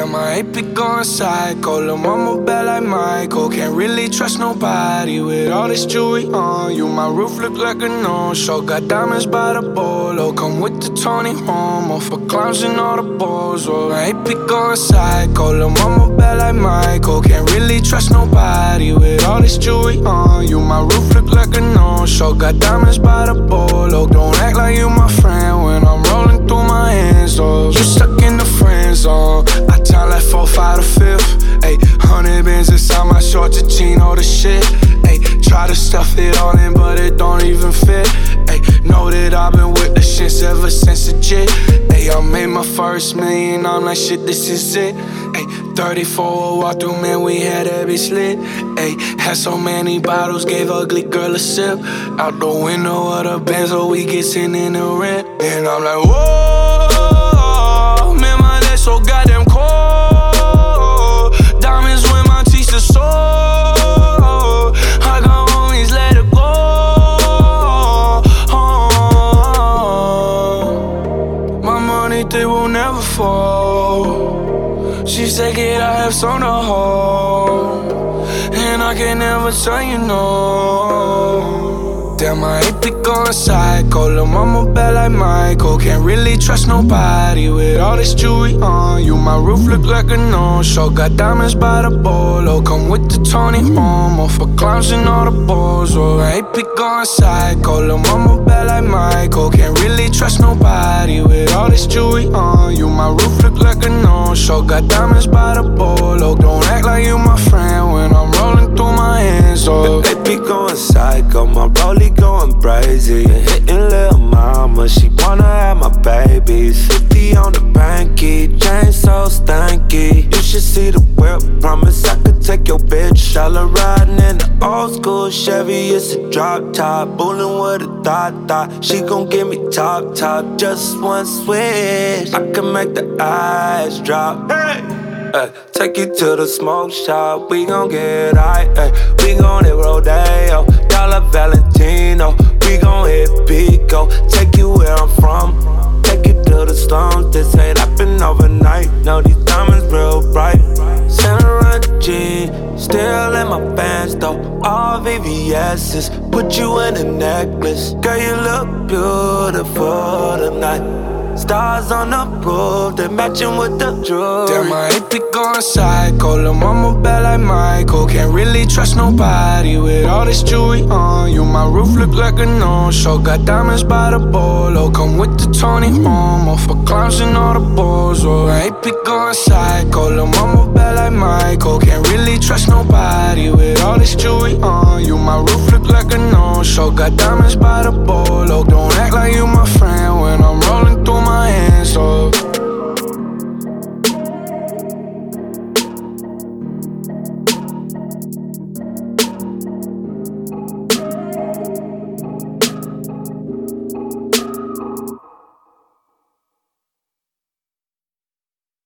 my AP going psycho. Lil' mama bad like Michael. Can't really trust nobody with all this jewelry on you. My roof look like a no-show. Got diamonds by the bolo. Come with the Tony Romo for clowns and all the balls. Oh, my AP going psycho. Lil' mama bad like Michael. Can't really trust nobody with all this jewelry on you. My roof look like a no-show. Got diamonds by the bolo. Don't act like you my inside my shorts, a chino the shit. Ayy, try to stuff it all in, but it don't even fit. Ayy, know that I've been with the shits ever since the jit. Ayy, I made my first million, I'm like shit, this is it. Ayy, 34 walk through, man, we had every slit. Ayy, had so many bottles, gave ugly girl a sip. Out the window of the Benz, so we get sent in the rent. And I'm like, whoa, Money, they will never fall. She said, Kid, I have some to hold. And I can never tell you no. Damn, I my AP going psycho. Lil' mama bad like Michael. Can't really trust nobody with all this jewelry on you. My roof look like a no-show. Got diamonds by the bolo. Come with the Tony Romo for clowns and all the balls. Oh, AP going psycho. Lil' mama bad Michael. Can't really trust nobody with all this jewelry on you. My roof look like a no-show. Got diamonds by the bolo. Don't act like you my friend when I'm rolling through my hands. Oh, They be going psycho, my rollie going crazy. Hitting little mama, she wanna have my babies. 50 on the banky, chain so stanky. You should see the whip, promise I could take your bitch. In the old school Chevy, it's a drop top. Bullin' with a thought thought. She gon' give me top top, just one switch. I can make the eyes drop. Hey! Ay, take you to the smoke shop, we gon' get high. Ay, we gon' hit Rodeo, Dollar Valentino. We gon' hit Pico, take you where I'm from. Take you to the slums, this ain't happen overnight. No, these pants though. All VVS's, put you in a necklace. Girl, you look beautiful tonight. Stars on the roof, they matching with the jewelry. Damn, my AP going psycho. Lil' mama bad like Michael. Can't really trust nobody with all this jewelry on you. My roof look like a no-show. Got diamonds by the bolo. Tony Romo for clowns and all the balls. Oh, my AP going psycho. Lil' mama bad like Michael. Can't really trust nobody with all this jewelry on you. My roof look like a no-show. Got diamonds by the bolo. Oh. Don't